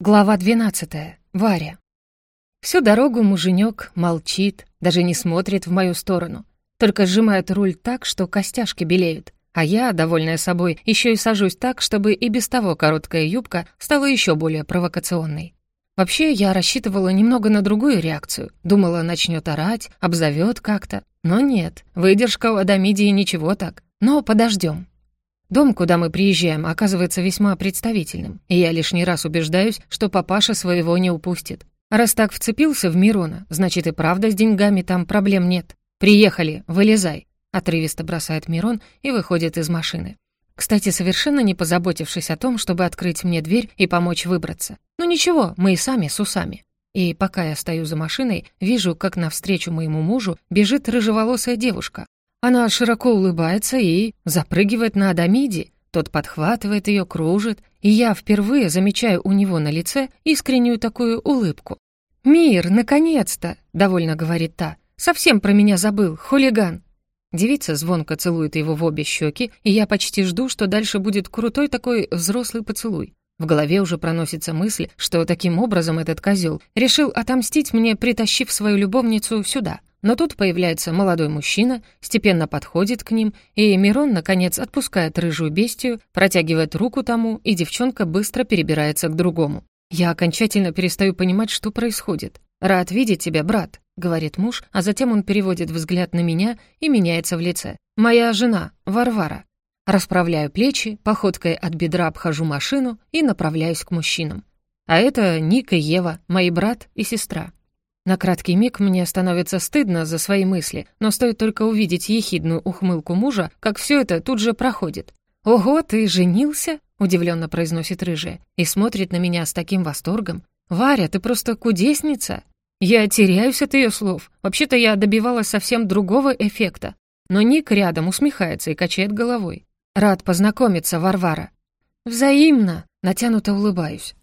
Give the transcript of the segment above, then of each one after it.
Глава 12. Варя. Всю дорогу муженек молчит, даже не смотрит в мою сторону, только сжимает руль так, что костяшки белеют. А я, довольная собой, еще и сажусь так, чтобы и без того короткая юбка стала еще более провокационной. Вообще, я рассчитывала немного на другую реакцию. Думала, начнет орать, обзовет как-то. Но нет, выдержка у Адамидии ничего так. Но подождем. Дом, куда мы приезжаем, оказывается весьма представительным, и я лишний раз убеждаюсь, что папаша своего не упустит. Раз так вцепился в Мирона, значит и правда с деньгами там проблем нет. «Приехали, вылезай», — отрывисто бросает Мирон и выходит из машины. Кстати, совершенно не позаботившись о том, чтобы открыть мне дверь и помочь выбраться. Ну ничего, мы и сами с усами. И пока я стою за машиной, вижу, как навстречу моему мужу бежит рыжеволосая девушка, она широко улыбается и запрыгивает на Адамиди. Тот подхватывает ее, кружит, и я впервые замечаю у него на лице искреннюю такую улыбку. «Мир, наконец-то!» — довольно говорит та. «Совсем про меня забыл, хулиган!» Девица звонко целует его в обе щеки, и я почти жду, что дальше будет крутой такой взрослый поцелуй. В голове уже проносится мысль, что таким образом этот козел решил отомстить мне, притащив свою любовницу сюда. Но тут появляется молодой мужчина, степенно подходит к ним, и Мирон, наконец, отпускает рыжую бестию, протягивает руку тому, и девчонка быстро перебирается к другому. Я окончательно перестаю понимать, что происходит. «Рад видеть тебя, брат», — говорит муж, а затем он переводит взгляд на меня и меняется в лице. «Моя жена, Варвара». Расправляю плечи, походкой от бедра обхожу машину и направляюсь к мужчинам. А это Ник и Ева, мои брат и сестра. На краткий миг мне становится стыдно за свои мысли, но стоит только увидеть ехидную ухмылку мужа, как все это тут же проходит. «Ого, ты женился?» — удивленно произносит рыжая и смотрит на меня с таким восторгом. «Варя, ты просто кудесница!» Я теряюсь от ее слов. Вообще-то я добивалась совсем другого эффекта. Но Ник рядом усмехается и качает головой. «Рад познакомиться, Варвара». «Взаимно!» — натянуто улыбаюсь.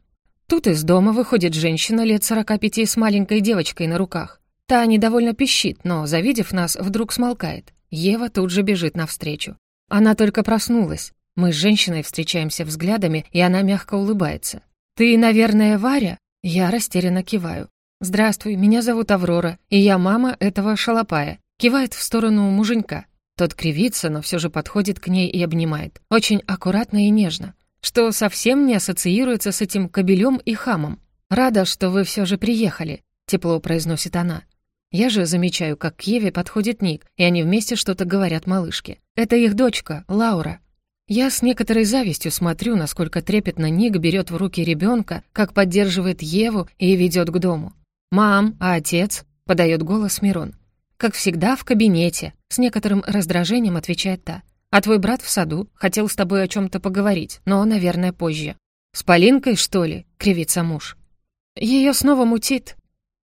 Тут из дома выходит женщина лет 45 с маленькой девочкой на руках. Та недовольно пищит, но, завидев нас, вдруг смолкает. Ева тут же бежит навстречу. Она только проснулась. Мы с женщиной встречаемся взглядами, и она мягко улыбается. «Ты, наверное, Варя?» Я растерянно киваю. «Здравствуй, меня зовут Аврора, и я мама этого шалопая». Кивает в сторону муженька. Тот кривится, но все же подходит к ней и обнимает. Очень аккуратно и нежно что совсем не ассоциируется с этим кобелем и хамом. «Рада, что вы все же приехали», — тепло произносит она. Я же замечаю, как к Еве подходит Ник, и они вместе что-то говорят малышке. Это их дочка, Лаура. Я с некоторой завистью смотрю, насколько трепетно Ник берет в руки ребенка, как поддерживает Еву и ведет к дому. «Мам, а отец?» — подает голос Мирон. «Как всегда, в кабинете», — с некоторым раздражением отвечает та. А твой брат в саду хотел с тобой о чем-то поговорить, но, наверное, позже. С Полинкой, что ли?» — кривится муж. Ее снова мутит.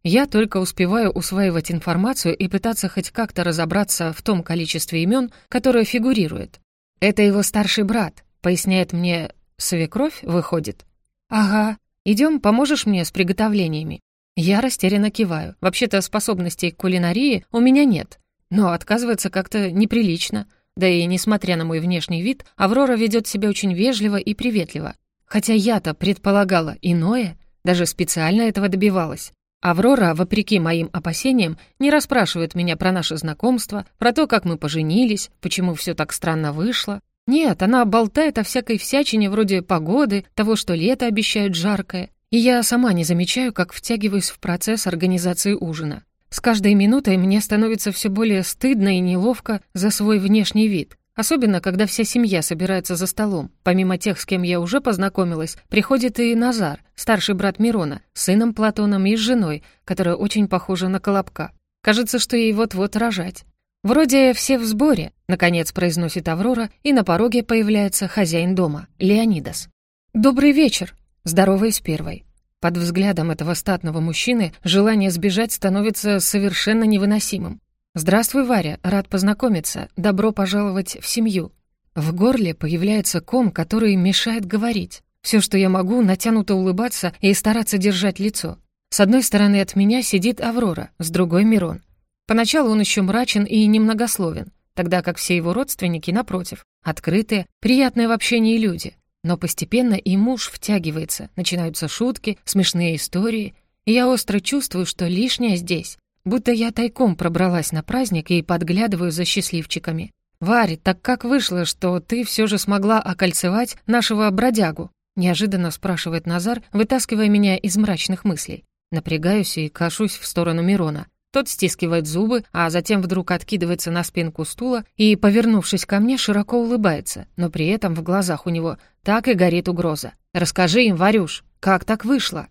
Я только успеваю усваивать информацию и пытаться хоть как-то разобраться в том количестве имен, которое фигурирует. «Это его старший брат», — поясняет мне свекровь, выходит. «Ага, идем, поможешь мне с приготовлениями?» Я растерянно киваю. Вообще-то способностей к кулинарии у меня нет. Но отказываться как-то неприлично — да и, несмотря на мой внешний вид, Аврора ведет себя очень вежливо и приветливо. Хотя я-то предполагала иное, даже специально этого добивалась. Аврора, вопреки моим опасениям, не расспрашивает меня про наше знакомство, про то, как мы поженились, почему все так странно вышло. Нет, она болтает о всякой всячине вроде погоды, того, что лето обещают жаркое. И я сама не замечаю, как втягиваюсь в процесс организации ужина. С каждой минутой мне становится все более стыдно и неловко за свой внешний вид. Особенно, когда вся семья собирается за столом. Помимо тех, с кем я уже познакомилась, приходит и Назар, старший брат Мирона, сыном Платоном и с женой, которая очень похожа на Колобка. Кажется, что ей вот-вот рожать. «Вроде все в сборе», — наконец произносит Аврора, и на пороге появляется хозяин дома, Леонидас. «Добрый вечер», — здороваясь первой. Под взглядом этого статного мужчины желание сбежать становится совершенно невыносимым. «Здравствуй, Варя, рад познакомиться. Добро пожаловать в семью». В горле появляется ком, который мешает говорить. Все, что я могу, натянуто улыбаться и стараться держать лицо. С одной стороны от меня сидит Аврора, с другой — Мирон. Поначалу он еще мрачен и немногословен, тогда как все его родственники, напротив, открытые, приятные в общении люди. Но постепенно и муж втягивается, начинаются шутки, смешные истории, и я остро чувствую, что лишнее здесь. Будто я тайком пробралась на праздник и подглядываю за счастливчиками. «Варь, так как вышло, что ты все же смогла окольцевать нашего бродягу?» Неожиданно спрашивает Назар, вытаскивая меня из мрачных мыслей. Напрягаюсь и кашусь в сторону Мирона. Тот стискивает зубы, а затем вдруг откидывается на спинку стула и, повернувшись ко мне, широко улыбается, но при этом в глазах у него так и горит угроза. «Расскажи им, Варюш, как так вышло?»